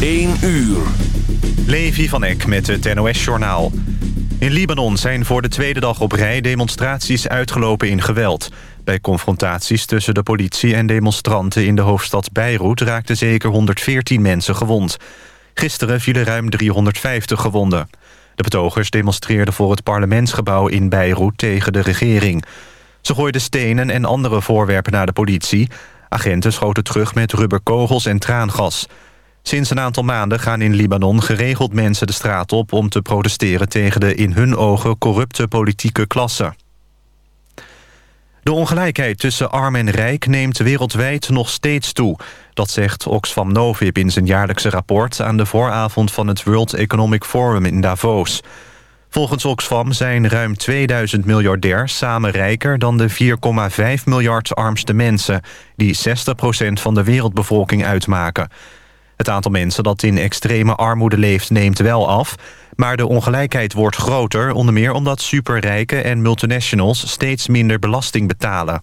1 uur. Levi van Eck met het NOS-journaal. In Libanon zijn voor de tweede dag op rij demonstraties uitgelopen in geweld. Bij confrontaties tussen de politie en demonstranten in de hoofdstad Beirut... raakten zeker 114 mensen gewond. Gisteren vielen ruim 350 gewonden. De betogers demonstreerden voor het parlementsgebouw in Beirut tegen de regering. Ze gooiden stenen en andere voorwerpen naar de politie. Agenten schoten terug met rubberkogels en traangas... Sinds een aantal maanden gaan in Libanon geregeld mensen de straat op... om te protesteren tegen de in hun ogen corrupte politieke klasse. De ongelijkheid tussen arm en rijk neemt wereldwijd nog steeds toe. Dat zegt Oxfam Novib in zijn jaarlijkse rapport... aan de vooravond van het World Economic Forum in Davos. Volgens Oxfam zijn ruim 2000 miljardairs samen rijker... dan de 4,5 miljard armste mensen... die 60% van de wereldbevolking uitmaken... Het aantal mensen dat in extreme armoede leeft neemt wel af... maar de ongelijkheid wordt groter... onder meer omdat superrijken en multinationals steeds minder belasting betalen.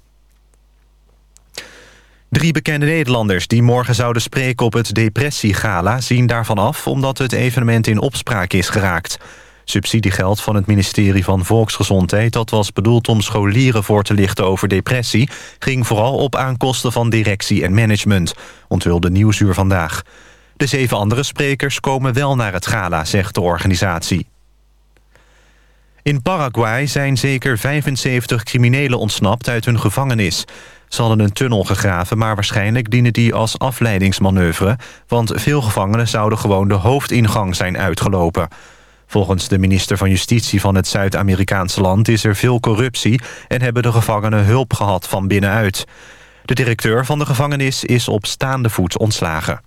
Drie bekende Nederlanders die morgen zouden spreken op het depressiegala... zien daarvan af omdat het evenement in opspraak is geraakt. Subsidiegeld van het ministerie van Volksgezondheid... dat was bedoeld om scholieren voor te lichten over depressie... ging vooral op aankosten van directie en management, onthulde Nieuwsuur vandaag. De zeven andere sprekers komen wel naar het gala, zegt de organisatie. In Paraguay zijn zeker 75 criminelen ontsnapt uit hun gevangenis. Ze hadden een tunnel gegraven, maar waarschijnlijk dienen die als afleidingsmanoeuvre... want veel gevangenen zouden gewoon de hoofdingang zijn uitgelopen. Volgens de minister van Justitie van het Zuid-Amerikaanse land... is er veel corruptie en hebben de gevangenen hulp gehad van binnenuit. De directeur van de gevangenis is op staande voet ontslagen.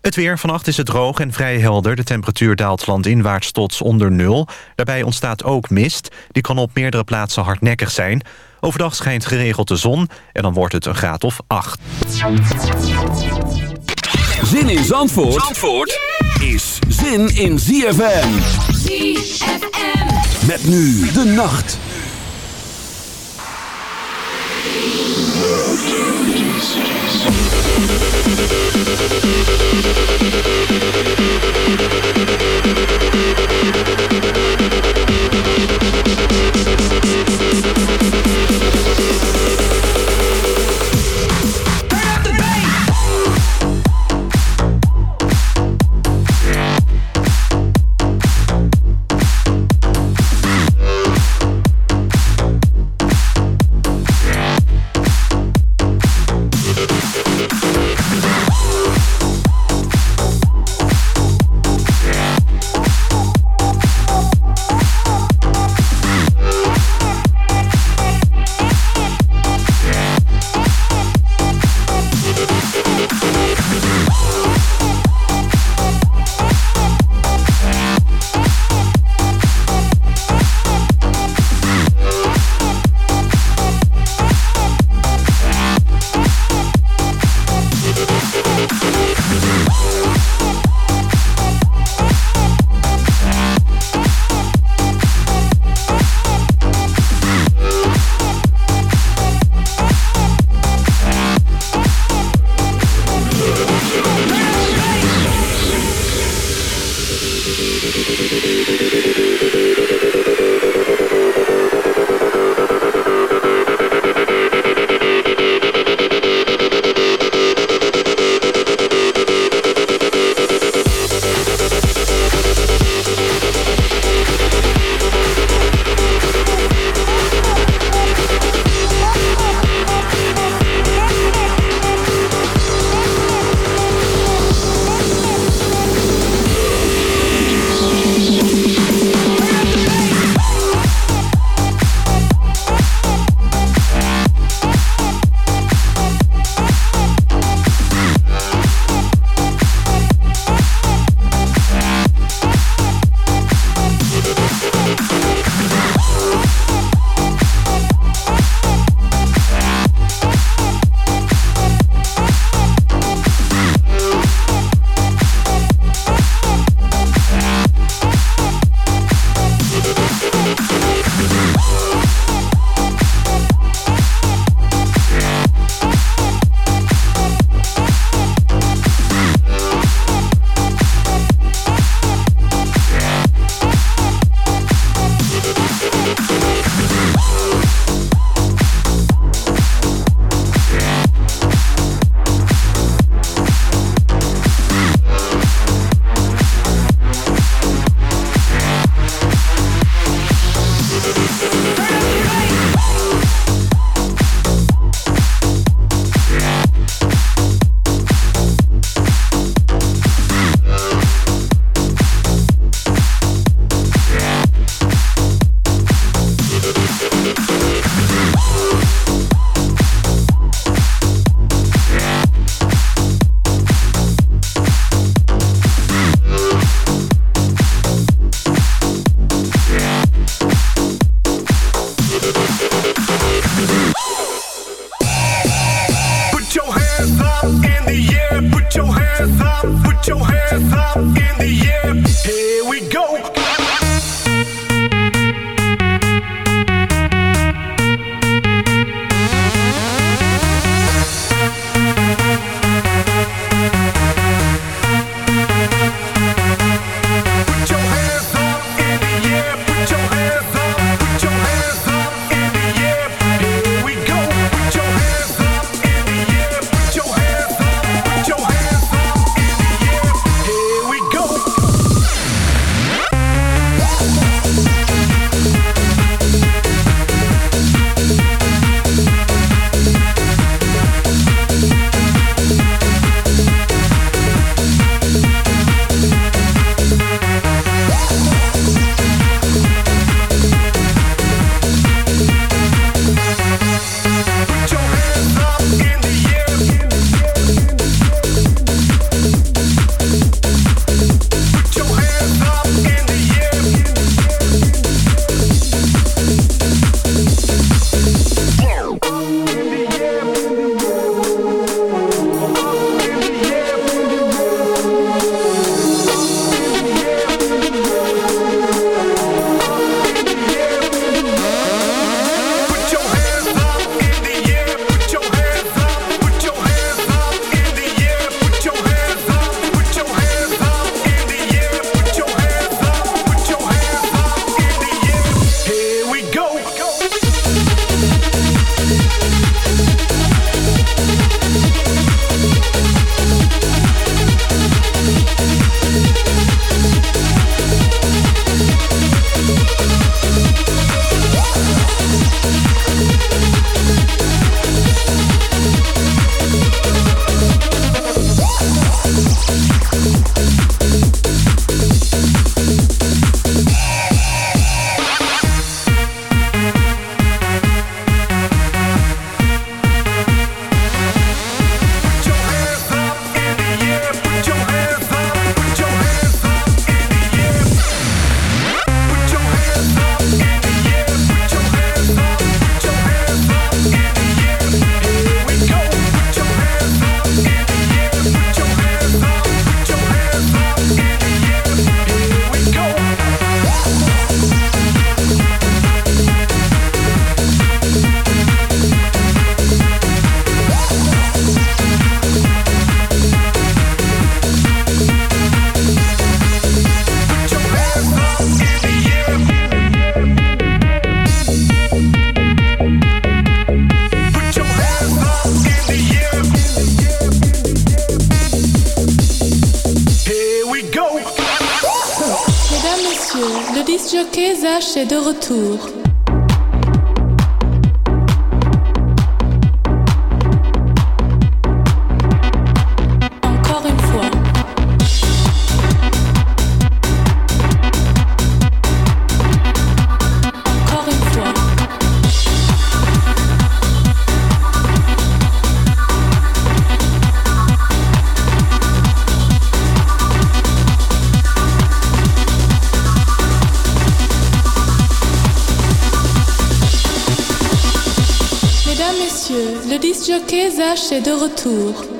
Het weer. Vannacht is het droog en vrij helder. De temperatuur daalt landinwaarts tot onder nul. Daarbij ontstaat ook mist. Die kan op meerdere plaatsen hardnekkig zijn. Overdag schijnt geregeld de zon en dan wordt het een graad of 8. Zin in Zandvoort, Zandvoort is zin in ZFM. ZFM. Met nu de nacht. it, do it. Retour. Est de retour.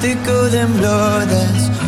Thicker than blood, that's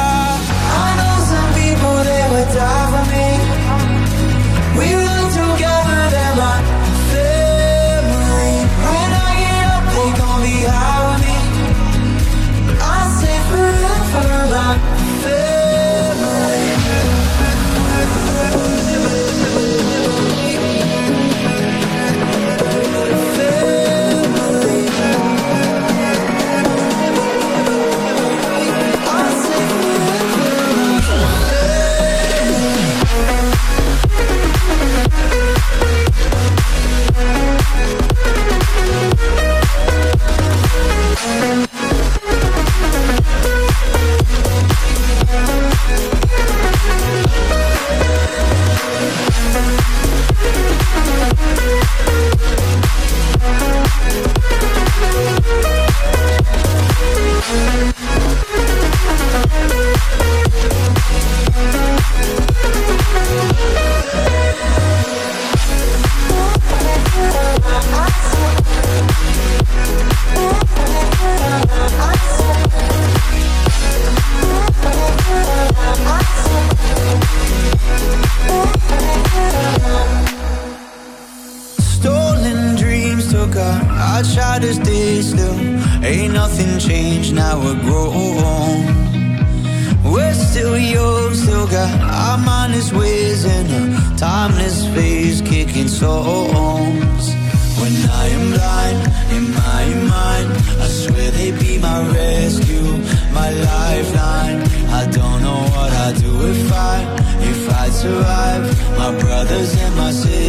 die tried to stay still. Ain't nothing changed, now we're grown. We're still young, still got our mindless ways in a timeless phase, kicking souls. When I am blind in my mind, I swear they'd be my rescue, my lifeline. I don't know what I'd do if I, if I survive. My brothers and my sisters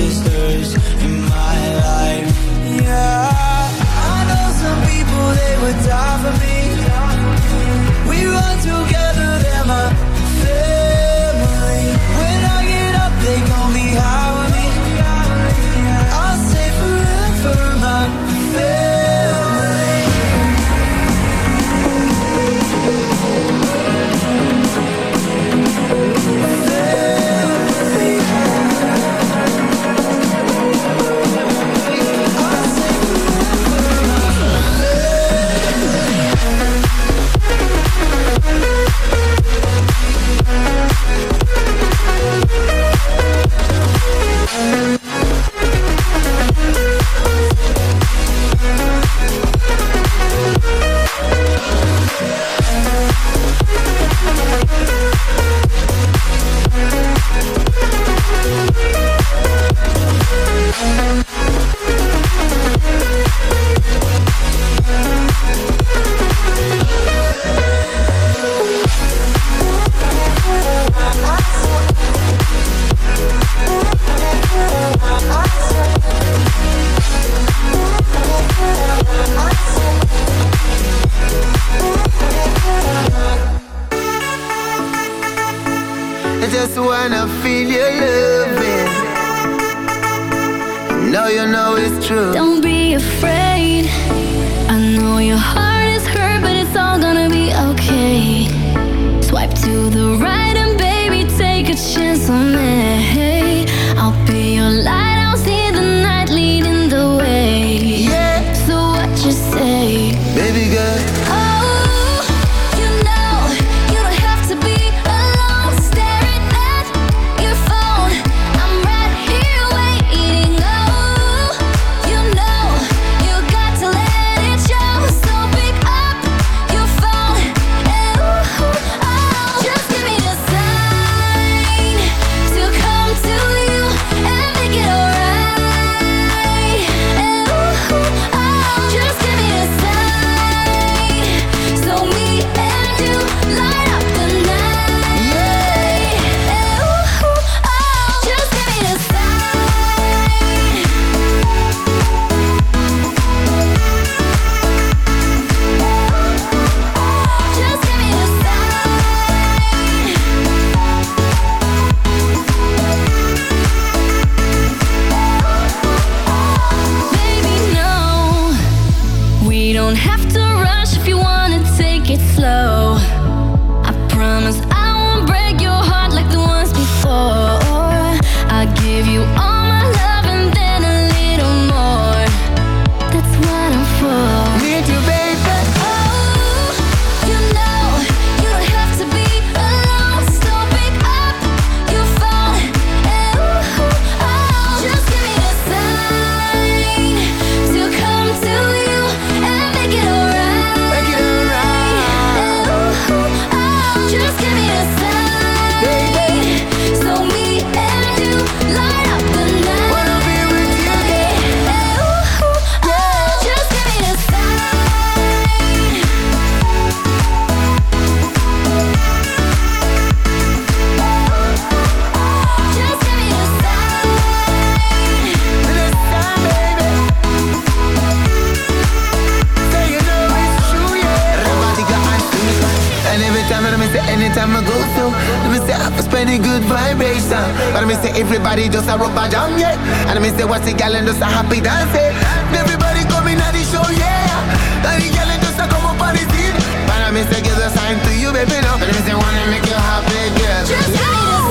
Everybody just a rubber jam, yeah. And me say, what's the gal and just a happy dance, yeah. Everybody coming at the show, yeah. And the gal and just a come up on the scene. But I me say, give the sign to you, baby, no. But me say, wanna make you happy, girl. Just give a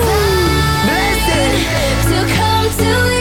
the sign to come to you.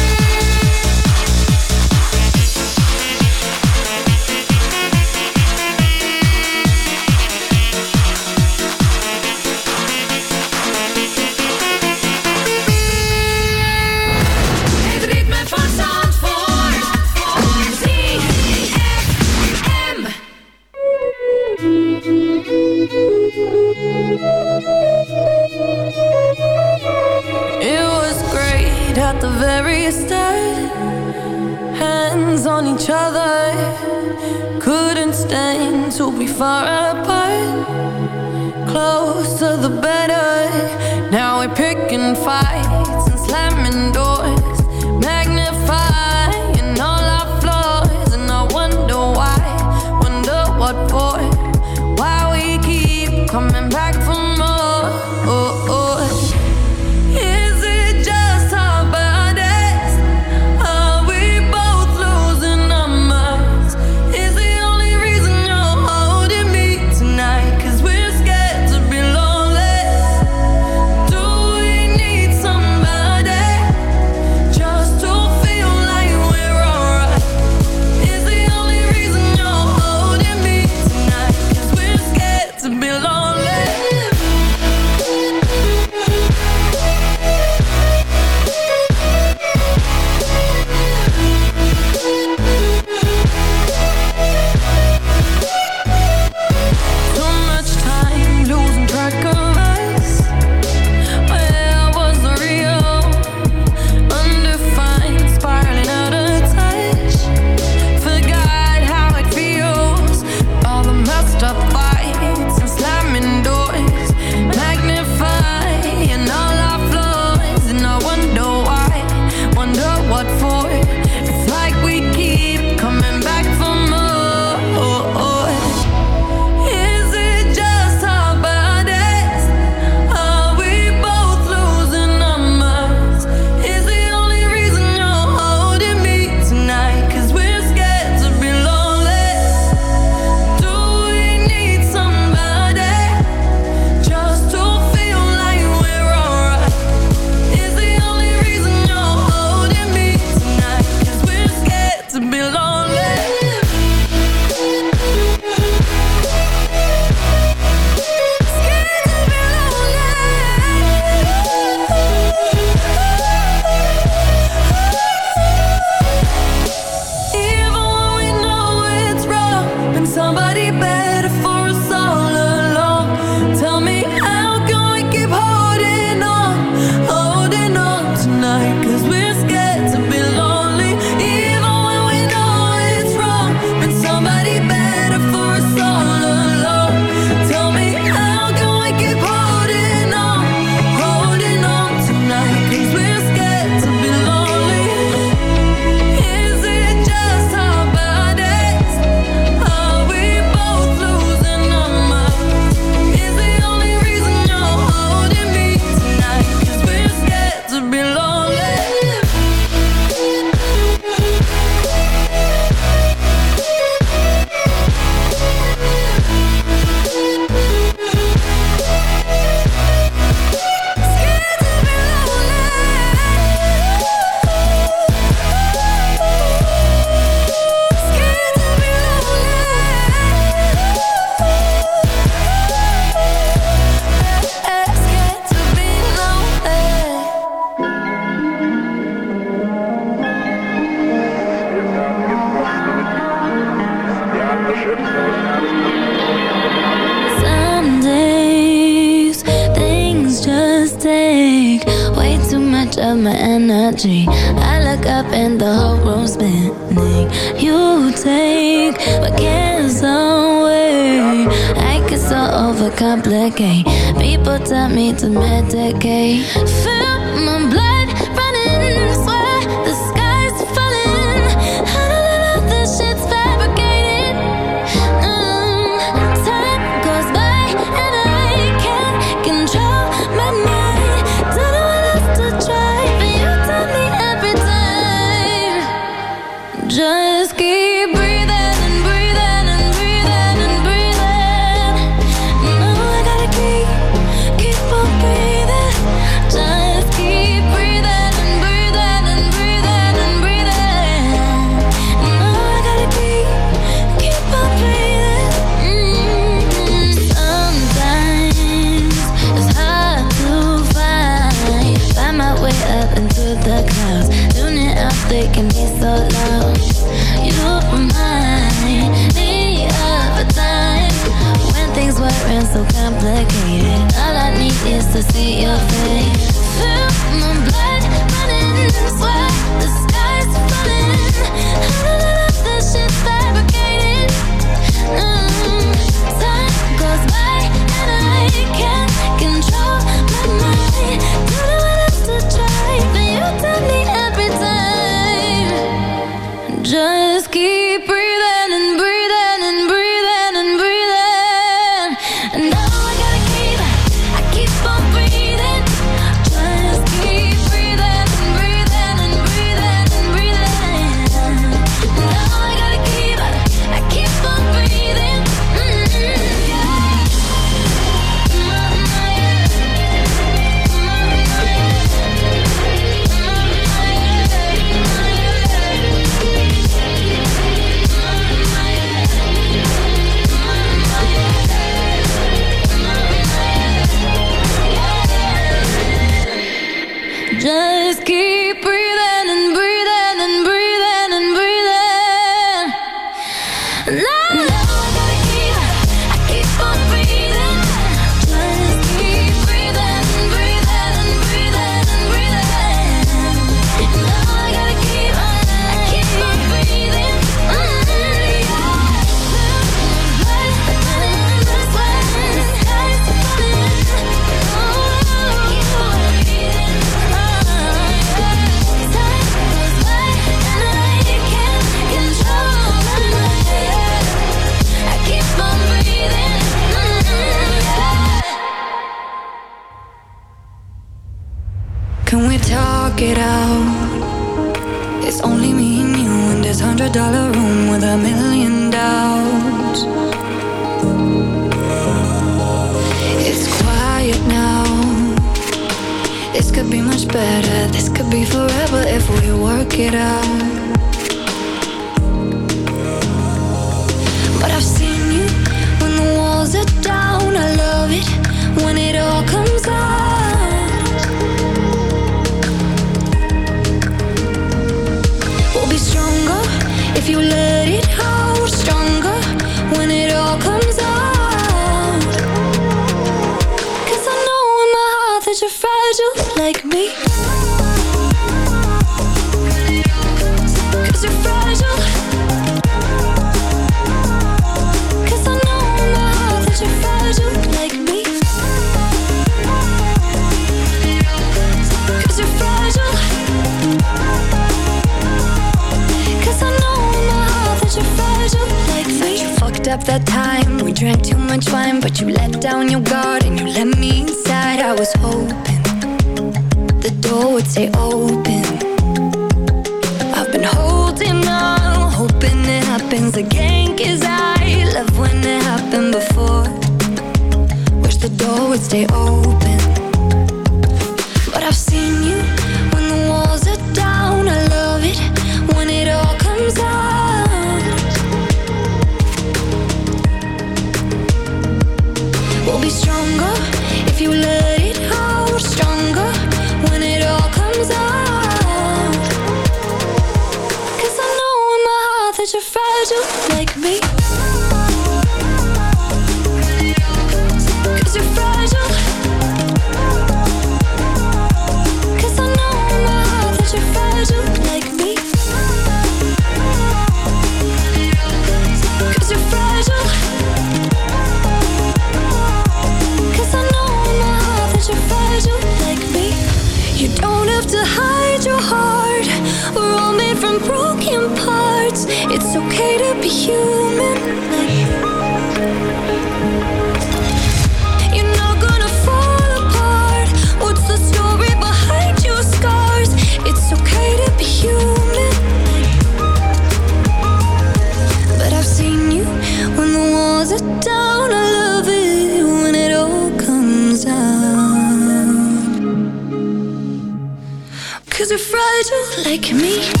me.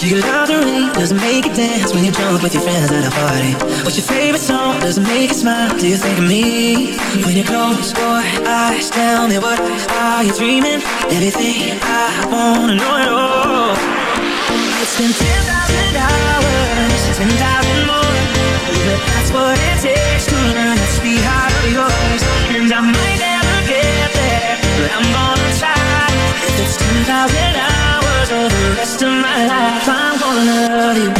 Do you the? Does it make you dance when you're drunk with your friends at a party? What's your favorite song? Does it make you smile? Do you think of me? When you close your eyes, tell me what are you dreaming? Everything I wanna know all spend 10,000 hours, 10,000 more. But that's what it takes to learn that's the heart of yours. And I might never get there, but I'm gonna try. If it's 10,000 hours or the rest of my life, I'm gonna love you.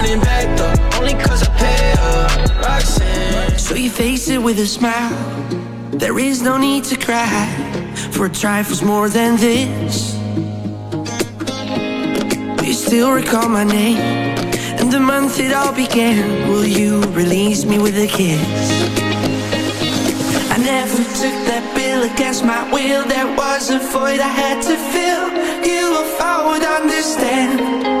Running back though, only cause I pay her. Roxanne. So you face it with a smile. There is no need to cry for trifles more than this. Do you still recall my name and the month it all began? Will you release me with a kiss? I never took that bill against my will. There was a void I had to fill. You, if I would understand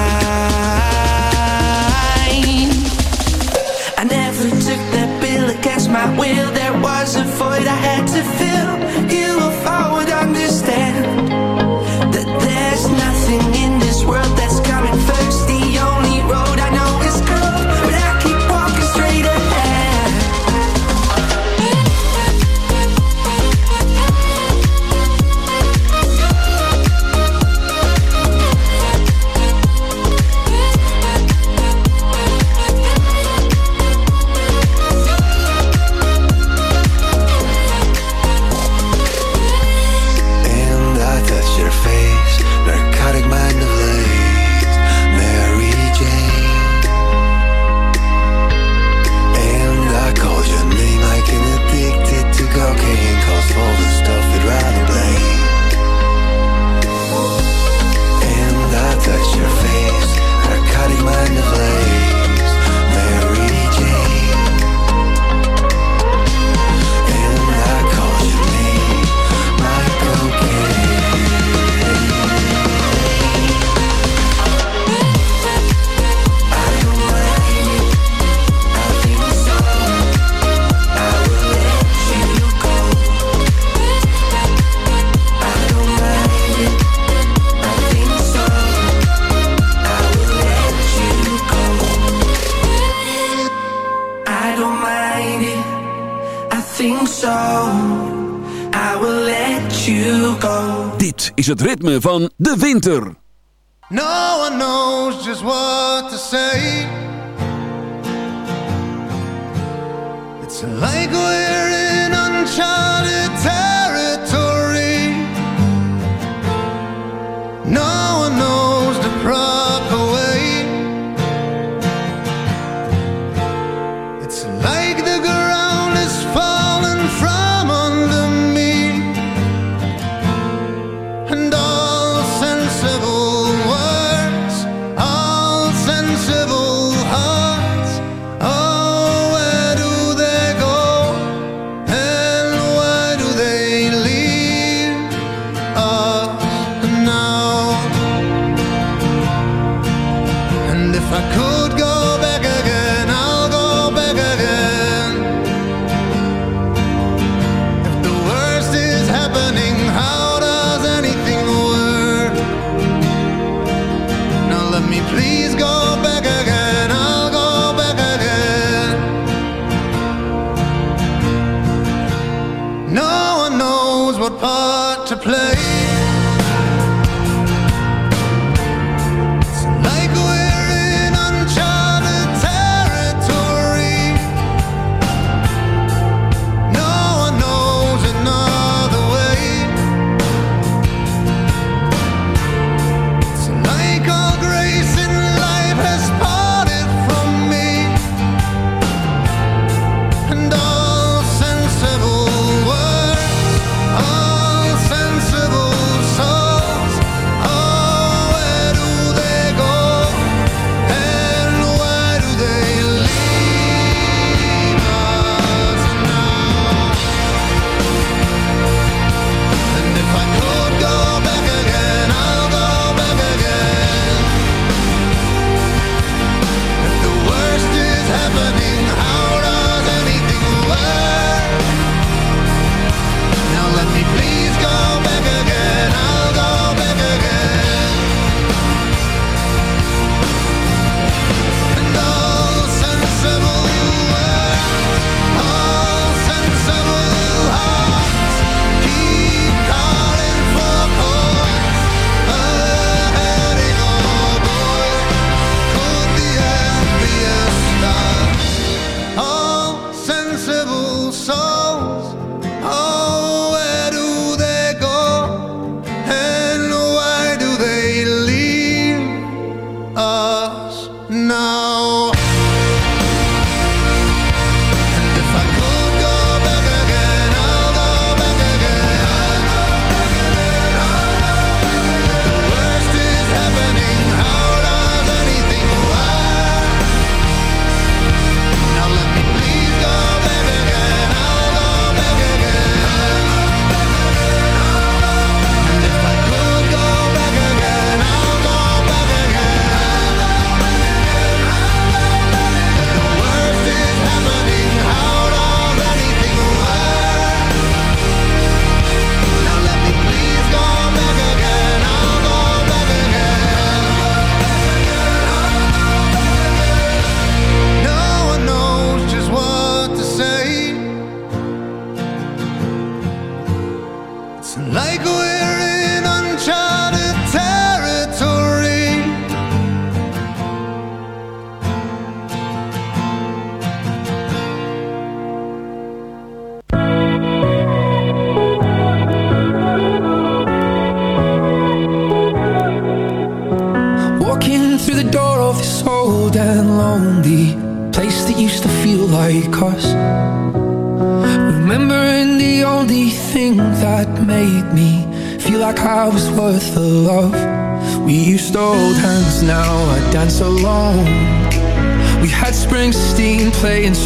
I don't mind it. I think so. I will let you go. Dit is het ritme van de winter. No one knows just what to say. It's like we're in uncharted